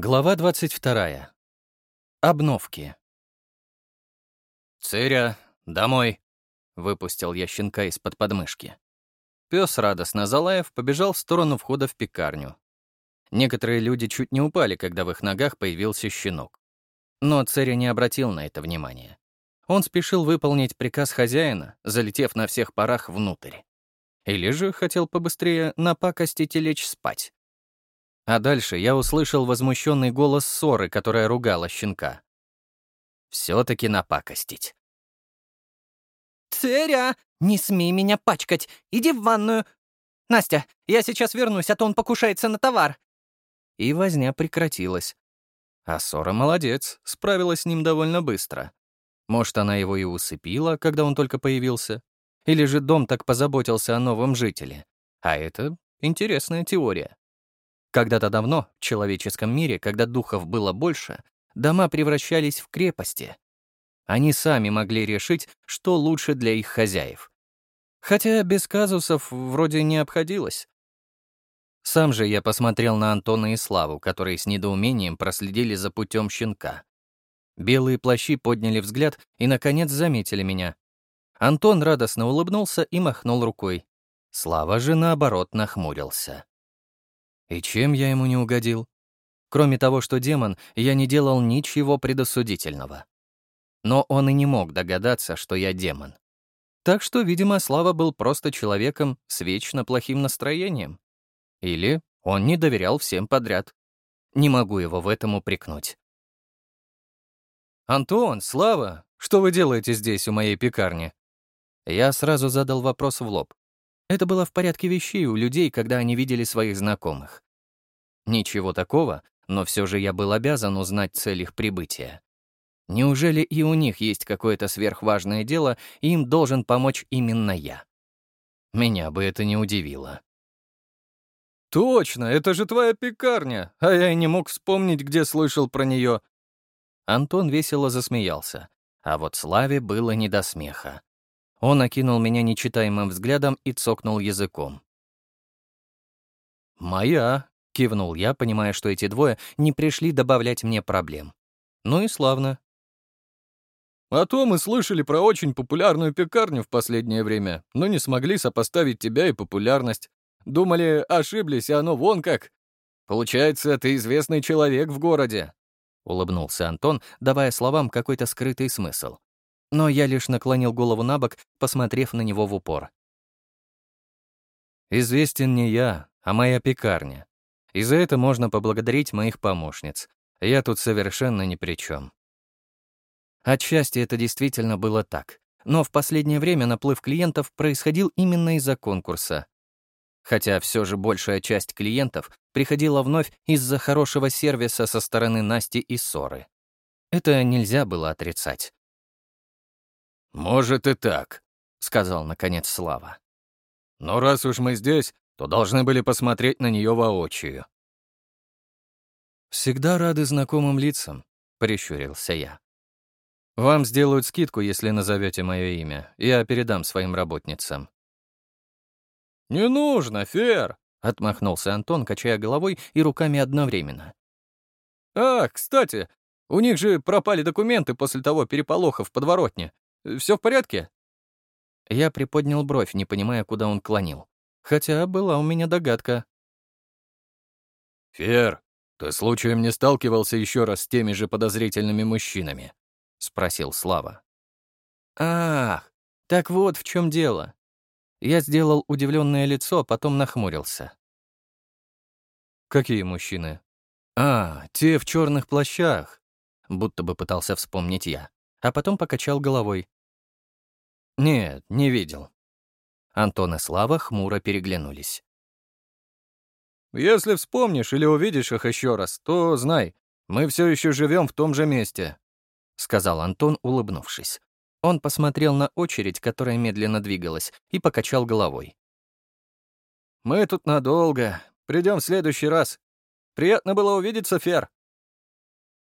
Глава 22. Обновки. «Циря, домой!» — выпустил я щенка из-под подмышки. Пес, радостно залаев, побежал в сторону входа в пекарню. Некоторые люди чуть не упали, когда в их ногах появился щенок. Но Церя не обратил на это внимания. Он спешил выполнить приказ хозяина, залетев на всех парах внутрь. Или же хотел побыстрее напакостить и лечь спать. А дальше я услышал возмущенный голос ссоры, которая ругала щенка. Все-таки напакостить. «Церя, не смей меня пачкать! Иди в ванную! Настя, я сейчас вернусь, а то он покушается на товар!» И возня прекратилась. А Сора молодец, справилась с ним довольно быстро. Может, она его и усыпила, когда он только появился. Или же дом так позаботился о новом жителе. А это интересная теория. Когда-то давно, в человеческом мире, когда духов было больше, дома превращались в крепости. Они сами могли решить, что лучше для их хозяев. Хотя без казусов вроде не обходилось. Сам же я посмотрел на Антона и Славу, которые с недоумением проследили за путем щенка. Белые плащи подняли взгляд и, наконец, заметили меня. Антон радостно улыбнулся и махнул рукой. Слава же, наоборот, нахмурился. И чем я ему не угодил? Кроме того, что демон, я не делал ничего предосудительного. Но он и не мог догадаться, что я демон. Так что, видимо, Слава был просто человеком с вечно плохим настроением. Или он не доверял всем подряд. Не могу его в этом упрекнуть. «Антон, Слава, что вы делаете здесь, у моей пекарни?» Я сразу задал вопрос в лоб. Это было в порядке вещей у людей, когда они видели своих знакомых. Ничего такого, но все же я был обязан узнать цель их прибытия. Неужели и у них есть какое-то сверхважное дело, и им должен помочь именно я? Меня бы это не удивило. «Точно, это же твоя пекарня, а я и не мог вспомнить, где слышал про нее». Антон весело засмеялся, а вот Славе было не до смеха. Он окинул меня нечитаемым взглядом и цокнул языком. «Моя», — кивнул я, понимая, что эти двое не пришли добавлять мне проблем. «Ну и славно». «А то мы слышали про очень популярную пекарню в последнее время, но не смогли сопоставить тебя и популярность. Думали, ошиблись, а оно вон как. Получается, ты известный человек в городе», — улыбнулся Антон, давая словам какой-то скрытый смысл но я лишь наклонил голову на бок, посмотрев на него в упор. «Известен не я, а моя пекарня. И за это можно поблагодарить моих помощниц. Я тут совершенно ни при чем. Отчасти это действительно было так, но в последнее время наплыв клиентов происходил именно из-за конкурса. Хотя все же большая часть клиентов приходила вновь из-за хорошего сервиса со стороны Насти и Соры. Это нельзя было отрицать. «Может и так», — сказал, наконец, Слава. «Но раз уж мы здесь, то должны были посмотреть на нее воочию». «Всегда рады знакомым лицам», — прищурился я. «Вам сделают скидку, если назовете мое имя. Я передам своим работницам». «Не нужно, Фер!» — отмахнулся Антон, качая головой и руками одновременно. «А, кстати, у них же пропали документы после того переполоха в подворотне. Все в порядке?» Я приподнял бровь, не понимая, куда он клонил. Хотя была у меня догадка. «Фер, ты случаем не сталкивался еще раз с теми же подозрительными мужчинами?» — спросил Слава. «Ах, так вот в чем дело». Я сделал удивленное лицо, потом нахмурился. «Какие мужчины?» «А, те в черных плащах», — будто бы пытался вспомнить я а потом покачал головой. «Нет, не видел». Антон и Слава хмуро переглянулись. «Если вспомнишь или увидишь их еще раз, то знай, мы все еще живем в том же месте», — сказал Антон, улыбнувшись. Он посмотрел на очередь, которая медленно двигалась, и покачал головой. «Мы тут надолго. Придем в следующий раз. Приятно было увидеться, Фер».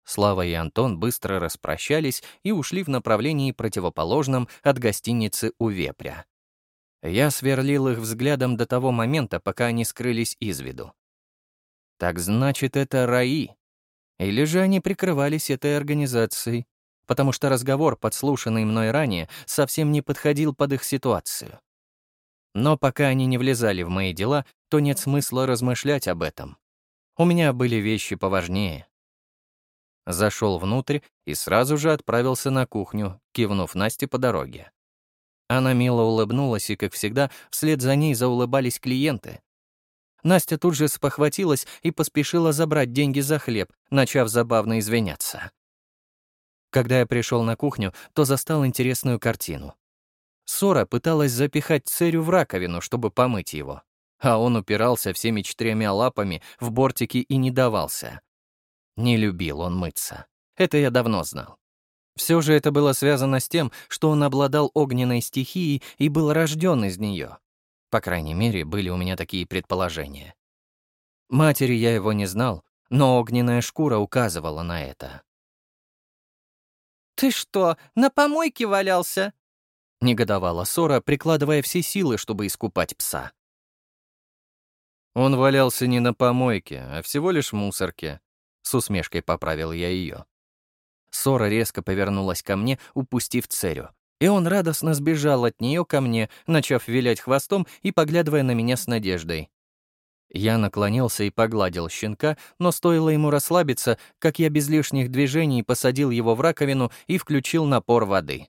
Слава и Антон быстро распрощались и ушли в направлении противоположном от гостиницы у Вепря. Я сверлил их взглядом до того момента, пока они скрылись из виду. Так значит, это Раи. Или же они прикрывались этой организацией, потому что разговор, подслушанный мной ранее, совсем не подходил под их ситуацию. Но пока они не влезали в мои дела, то нет смысла размышлять об этом. У меня были вещи поважнее. Зашел внутрь и сразу же отправился на кухню, кивнув Насте по дороге. Она мило улыбнулась, и, как всегда, вслед за ней заулыбались клиенты. Настя тут же спохватилась и поспешила забрать деньги за хлеб, начав забавно извиняться. Когда я пришел на кухню, то застал интересную картину. Сора пыталась запихать Церю в раковину, чтобы помыть его, а он упирался всеми четырьмя лапами в бортики и не давался. Не любил он мыться. Это я давно знал. Все же это было связано с тем, что он обладал огненной стихией и был рожден из нее. По крайней мере, были у меня такие предположения. Матери я его не знал, но огненная шкура указывала на это. «Ты что, на помойке валялся?» — негодовала Сора, прикладывая все силы, чтобы искупать пса. Он валялся не на помойке, а всего лишь в мусорке. С усмешкой поправил я ее. Сора резко повернулась ко мне, упустив Церю. И он радостно сбежал от нее ко мне, начав вилять хвостом и поглядывая на меня с надеждой. Я наклонился и погладил щенка, но стоило ему расслабиться, как я без лишних движений посадил его в раковину и включил напор воды.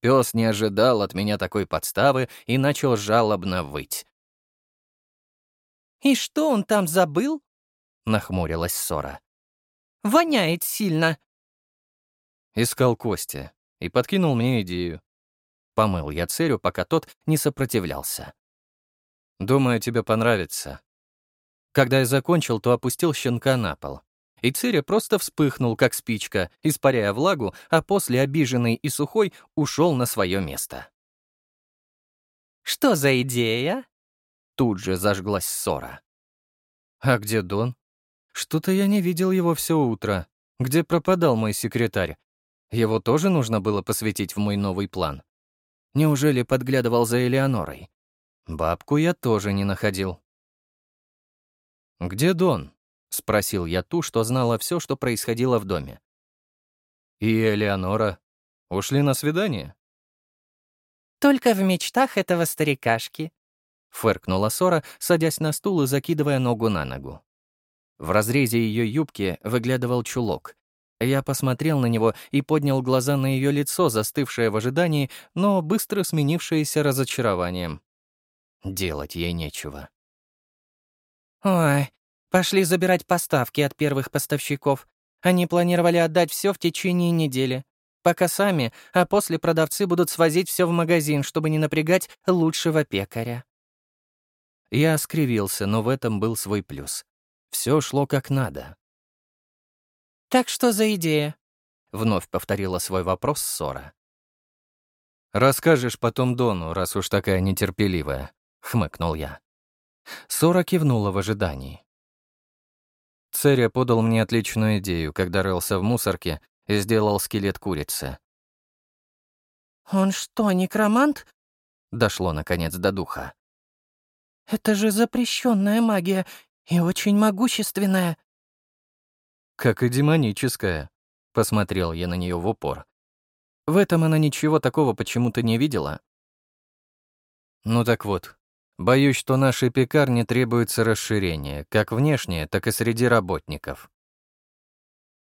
Пес не ожидал от меня такой подставы и начал жалобно выть. «И что он там забыл?» — нахмурилась Сора. «Воняет сильно». Искал Костя и подкинул мне идею. Помыл я Церю, пока тот не сопротивлялся. «Думаю, тебе понравится». Когда я закончил, то опустил щенка на пол. И Циря просто вспыхнул, как спичка, испаряя влагу, а после, обиженный и сухой, ушел на свое место. «Что за идея?» Тут же зажглась ссора. «А где Дон? Что-то я не видел его все утро. Где пропадал мой секретарь? Его тоже нужно было посвятить в мой новый план. Неужели подглядывал за Элеонорой? Бабку я тоже не находил. «Где Дон?» — спросил я ту, что знала все, что происходило в доме. «И Элеонора? Ушли на свидание?» «Только в мечтах этого старикашки», — фыркнула Сора, садясь на стул и закидывая ногу на ногу. В разрезе ее юбки выглядывал чулок, я посмотрел на него и поднял глаза на ее лицо, застывшее в ожидании, но быстро сменившееся разочарованием. Делать ей нечего. «Ой, пошли забирать поставки от первых поставщиков. Они планировали отдать все в течение недели. Пока сами, а после продавцы будут свозить все в магазин, чтобы не напрягать лучшего пекаря». Я скривился, но в этом был свой плюс. Все шло как надо. «Так что за идея?» — вновь повторила свой вопрос Сора. «Расскажешь потом Дону, раз уж такая нетерпеливая», — хмыкнул я. Сора кивнула в ожидании. Церя подал мне отличную идею, когда рылся в мусорке и сделал скелет курицы. «Он что, некромант?» — дошло, наконец, до духа. «Это же запрещенная магия и очень могущественная как и демоническая», — посмотрел я на нее в упор. В этом она ничего такого почему-то не видела. Ну так вот, боюсь, что нашей пекарне требуется расширение, как внешнее, так и среди работников.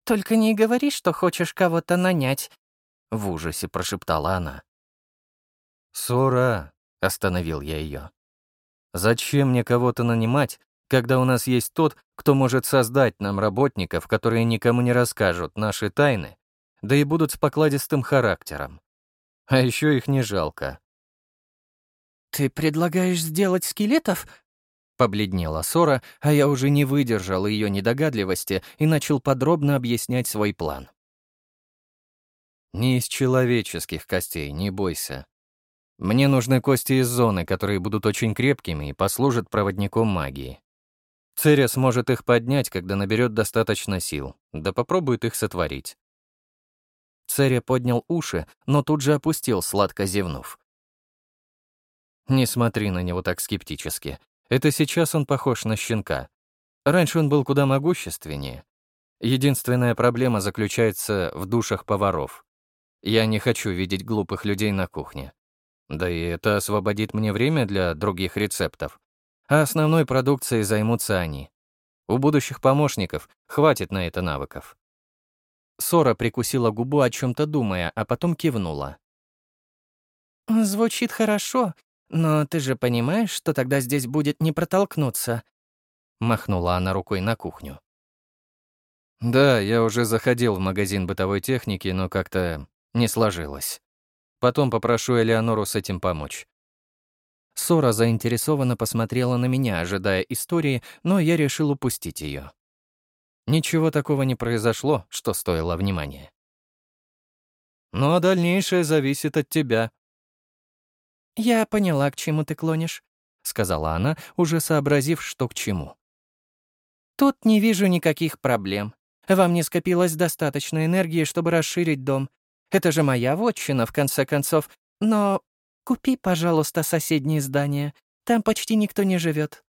«Только не говори, что хочешь кого-то нанять», — в ужасе прошептала она. «Сора», — остановил я ее. «Зачем мне кого-то нанимать, когда у нас есть тот, кто может создать нам работников, которые никому не расскажут наши тайны, да и будут с покладистым характером. А еще их не жалко. «Ты предлагаешь сделать скелетов?» Побледнела Сора, а я уже не выдержал ее недогадливости и начал подробно объяснять свой план. «Не из человеческих костей, не бойся. Мне нужны кости из зоны, которые будут очень крепкими и послужат проводником магии. Церя сможет их поднять, когда наберет достаточно сил, да попробует их сотворить. Церя поднял уши, но тут же опустил, сладко зевнув. Не смотри на него так скептически. Это сейчас он похож на щенка. Раньше он был куда могущественнее. Единственная проблема заключается в душах поваров. Я не хочу видеть глупых людей на кухне. Да и это освободит мне время для других рецептов. А основной продукцией займутся они. У будущих помощников хватит на это навыков. Сора прикусила губу, о чем то думая, а потом кивнула. «Звучит хорошо, но ты же понимаешь, что тогда здесь будет не протолкнуться?» Махнула она рукой на кухню. «Да, я уже заходил в магазин бытовой техники, но как-то не сложилось. Потом попрошу Элеонору с этим помочь». Сора заинтересованно посмотрела на меня, ожидая истории, но я решил упустить ее. Ничего такого не произошло, что стоило внимания. «Ну а дальнейшее зависит от тебя». «Я поняла, к чему ты клонишь», — сказала она, уже сообразив, что к чему. «Тут не вижу никаких проблем. Вам не скопилось достаточно энергии, чтобы расширить дом. Это же моя вотчина, в конце концов. Но купи, пожалуйста, соседнее здание. Там почти никто не живет.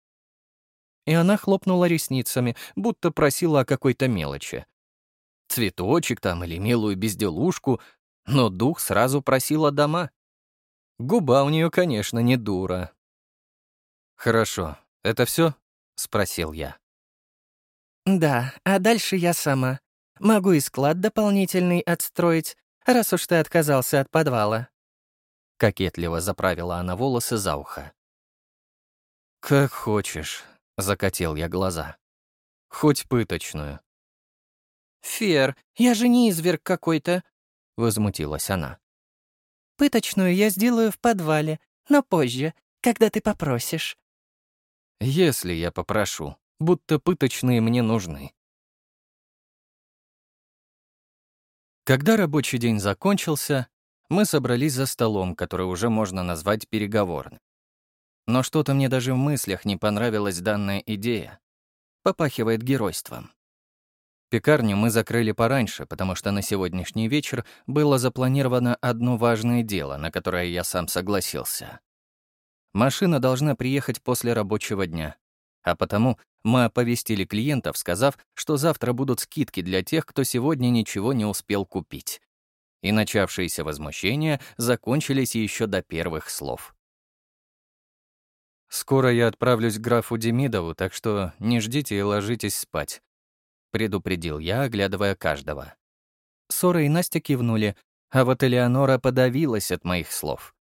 И она хлопнула ресницами, будто просила о какой-то мелочи. Цветочек там или милую безделушку, но дух сразу просил о дома. Губа у нее, конечно, не дура. «Хорошо, это все? спросил я. «Да, а дальше я сама. Могу и склад дополнительный отстроить, раз уж ты отказался от подвала». Кокетливо заправила она волосы за ухо. «Как хочешь», — закатил я глаза. «Хоть пыточную». «Фер, я же не изверг какой-то», — возмутилась она. «Пыточную я сделаю в подвале, но позже, когда ты попросишь». «Если я попрошу», будто пыточные мне нужны. Когда рабочий день закончился, мы собрались за столом, который уже можно назвать переговорным. Но что-то мне даже в мыслях не понравилась данная идея. Попахивает геройством. Пекарню мы закрыли пораньше, потому что на сегодняшний вечер было запланировано одно важное дело, на которое я сам согласился. Машина должна приехать после рабочего дня, а потому мы оповестили клиентов, сказав, что завтра будут скидки для тех, кто сегодня ничего не успел купить. И начавшиеся возмущения закончились еще до первых слов. «Скоро я отправлюсь к графу Демидову, так что не ждите и ложитесь спать», — предупредил я, оглядывая каждого. Сора и Настя кивнули, а вот Элеонора подавилась от моих слов.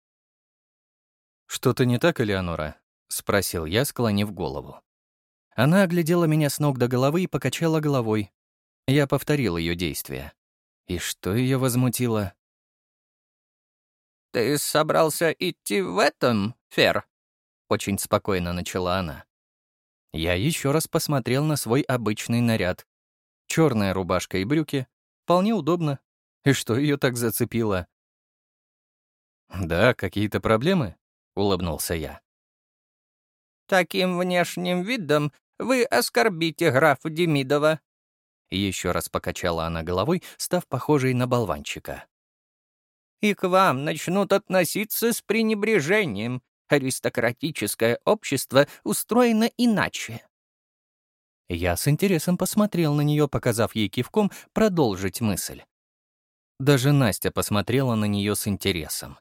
«Что-то не так, Элеонора?» — спросил я, склонив голову. Она оглядела меня с ног до головы и покачала головой. Я повторил ее действия. И что ее возмутило? «Ты собрался идти в этом, Фер?» Очень спокойно начала она. Я еще раз посмотрел на свой обычный наряд. Черная рубашка и брюки. Вполне удобно. И что ее так зацепило? «Да, какие-то проблемы?» — улыбнулся я. «Таким внешним видом вы оскорбите графа Демидова». Еще раз покачала она головой, став похожей на болванчика. «И к вам начнут относиться с пренебрежением. Аристократическое общество устроено иначе». Я с интересом посмотрел на нее, показав ей кивком продолжить мысль. Даже Настя посмотрела на нее с интересом.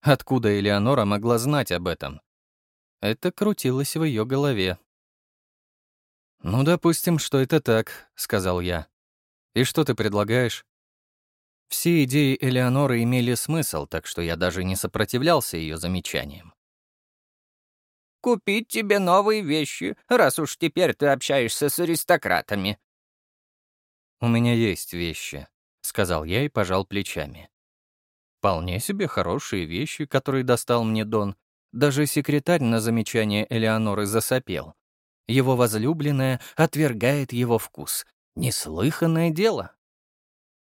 Откуда Элеонора могла знать об этом? Это крутилось в ее голове. «Ну, допустим, что это так», — сказал я. «И что ты предлагаешь?» Все идеи Элеоноры имели смысл, так что я даже не сопротивлялся ее замечаниям. «Купить тебе новые вещи, раз уж теперь ты общаешься с аристократами». «У меня есть вещи», — сказал я и пожал плечами. «Вполне себе хорошие вещи, которые достал мне Дон. Даже секретарь на замечание Элеоноры засопел. Его возлюбленная отвергает его вкус. Неслыханное дело.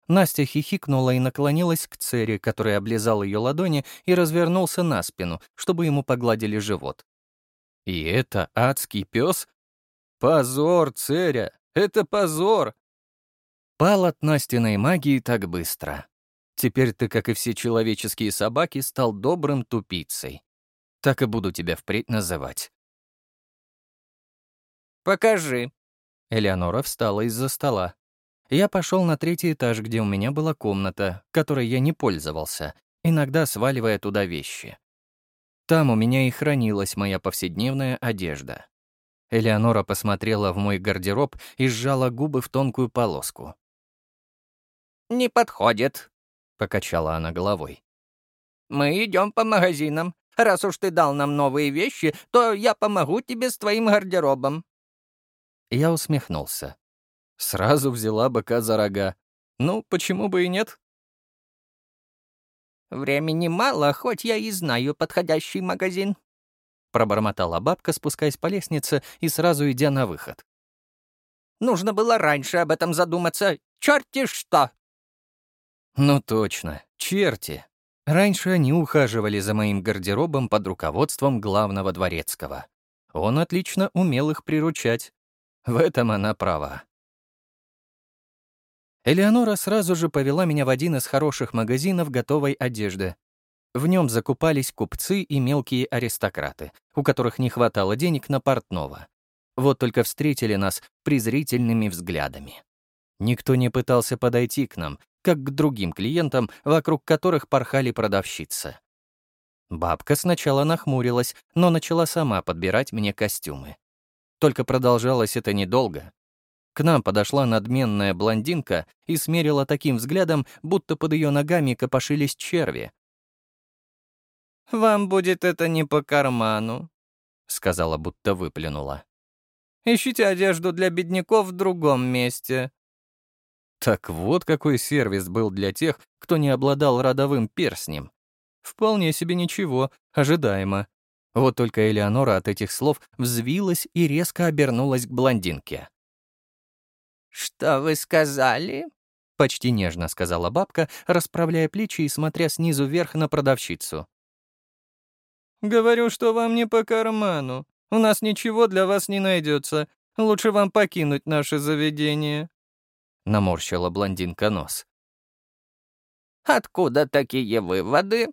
Настя хихикнула и наклонилась к Цере, который облизал ее ладони и развернулся на спину, чтобы ему погладили живот. И это адский пес? Позор, Церя! Это позор! Пал от Настиной магии так быстро. Теперь ты, как и все человеческие собаки, стал добрым тупицей. Так и буду тебя впредь называть. «Покажи». Элеонора встала из-за стола. я пошел на третий этаж, где у меня была комната, которой я не пользовался, иногда сваливая туда вещи. Там у меня и хранилась моя повседневная одежда. Элеонора посмотрела в мой гардероб и сжала губы в тонкую полоску. «Не подходит», — покачала она головой. «Мы идем по магазинам. Раз уж ты дал нам новые вещи, то я помогу тебе с твоим гардеробом». Я усмехнулся. Сразу взяла быка за рога. Ну, почему бы и нет? «Времени мало, хоть я и знаю подходящий магазин», — пробормотала бабка, спускаясь по лестнице и сразу идя на выход. «Нужно было раньше об этом задуматься. Черти что!» «Ну точно, черти!» Раньше они ухаживали за моим гардеробом под руководством главного дворецкого. Он отлично умел их приручать. В этом она права. Элеонора сразу же повела меня в один из хороших магазинов готовой одежды. В нем закупались купцы и мелкие аристократы, у которых не хватало денег на портного. Вот только встретили нас презрительными взглядами. Никто не пытался подойти к нам, как к другим клиентам, вокруг которых порхали продавщицы. Бабка сначала нахмурилась, но начала сама подбирать мне костюмы. Только продолжалось это недолго. К нам подошла надменная блондинка и смерила таким взглядом, будто под ее ногами копошились черви. «Вам будет это не по карману», — сказала, будто выплюнула. «Ищите одежду для бедняков в другом месте». Так вот какой сервис был для тех, кто не обладал родовым перстнем. Вполне себе ничего, ожидаемо. Вот только Элеонора от этих слов взвилась и резко обернулась к блондинке. «Что вы сказали?» — почти нежно сказала бабка, расправляя плечи и смотря снизу вверх на продавщицу. «Говорю, что вам не по карману. У нас ничего для вас не найдется. Лучше вам покинуть наше заведение». Наморщила блондинка нос. «Откуда такие выводы?»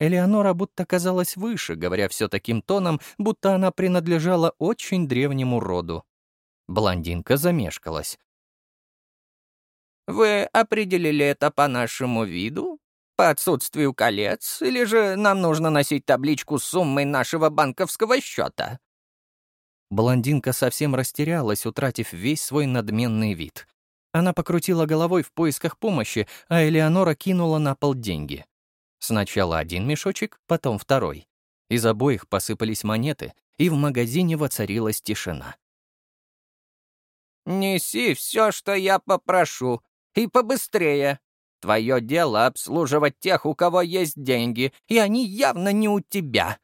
Элеонора будто казалась выше, говоря все таким тоном, будто она принадлежала очень древнему роду. Блондинка замешкалась. «Вы определили это по нашему виду? По отсутствию колец? Или же нам нужно носить табличку с суммой нашего банковского счета?» Блондинка совсем растерялась, утратив весь свой надменный вид. Она покрутила головой в поисках помощи, а Элеонора кинула на пол деньги. Сначала один мешочек, потом второй. Из обоих посыпались монеты, и в магазине воцарилась тишина. «Неси все, что я попрошу, и побыстрее. Твое дело обслуживать тех, у кого есть деньги, и они явно не у тебя».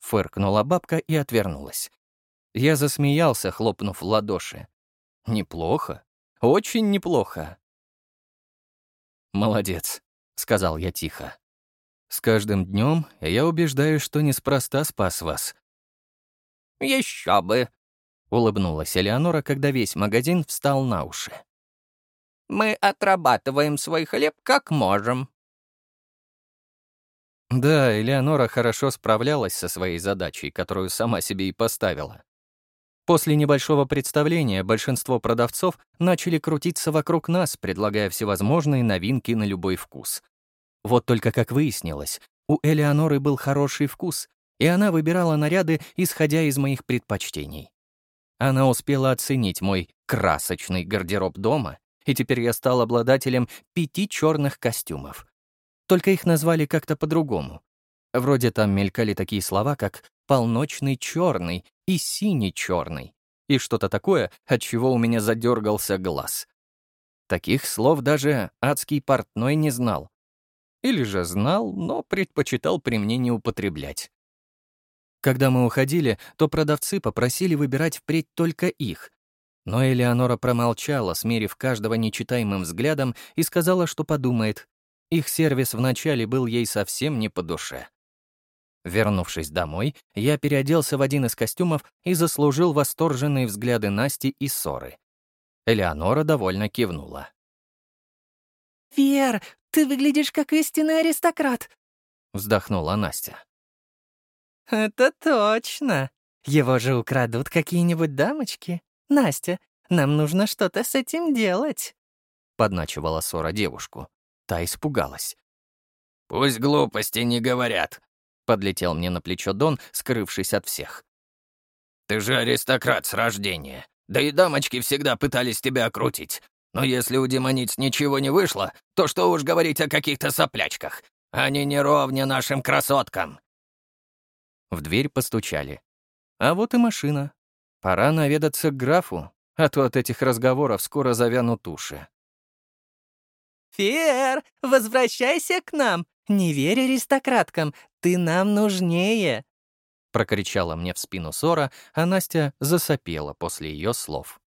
Фыркнула бабка и отвернулась. Я засмеялся, хлопнув в ладоши. «Неплохо. Очень неплохо». «Молодец», — сказал я тихо. «С каждым днем я убеждаюсь, что неспроста спас вас». «Еще бы», Улыбнулась Элеонора, когда весь магазин встал на уши. «Мы отрабатываем свой хлеб как можем». Да, Элеонора хорошо справлялась со своей задачей, которую сама себе и поставила. После небольшого представления большинство продавцов начали крутиться вокруг нас, предлагая всевозможные новинки на любой вкус. Вот только, как выяснилось, у Элеоноры был хороший вкус, и она выбирала наряды, исходя из моих предпочтений. Она успела оценить мой красочный гардероб дома, и теперь я стал обладателем пяти черных костюмов. Только их назвали как-то по-другому. Вроде там мелькали такие слова, как «полночный черный» и «синий черный», и что-то такое, от чего у меня задергался глаз. Таких слов даже адский портной не знал. Или же знал, но предпочитал при мне не употреблять. Когда мы уходили, то продавцы попросили выбирать впредь только их. Но Элеонора промолчала, смерив каждого нечитаемым взглядом, и сказала, что подумает. Их сервис вначале был ей совсем не по душе. Вернувшись домой, я переоделся в один из костюмов и заслужил восторженные взгляды Насти и Соры. Элеонора довольно кивнула. «Вер, ты выглядишь как истинный аристократ», — вздохнула Настя. «Это точно. Его же украдут какие-нибудь дамочки. Настя, Нам нужно что-то с этим делать», — подначивала Сора девушку. Та испугалась. «Пусть глупости не говорят», — подлетел мне на плечо Дон, скрывшись от всех. «Ты же аристократ с рождения. Да и дамочки всегда пытались тебя окрутить. Но если у демониц ничего не вышло, то что уж говорить о каких-то соплячках. Они не ровня нашим красоткам». В дверь постучали. А вот и машина. Пора наведаться к графу, а то от этих разговоров скоро завянут уши. «Фер, возвращайся к нам! Не верь аристократкам, ты нам нужнее!» Прокричала мне в спину Сора, а Настя засопела после ее слов.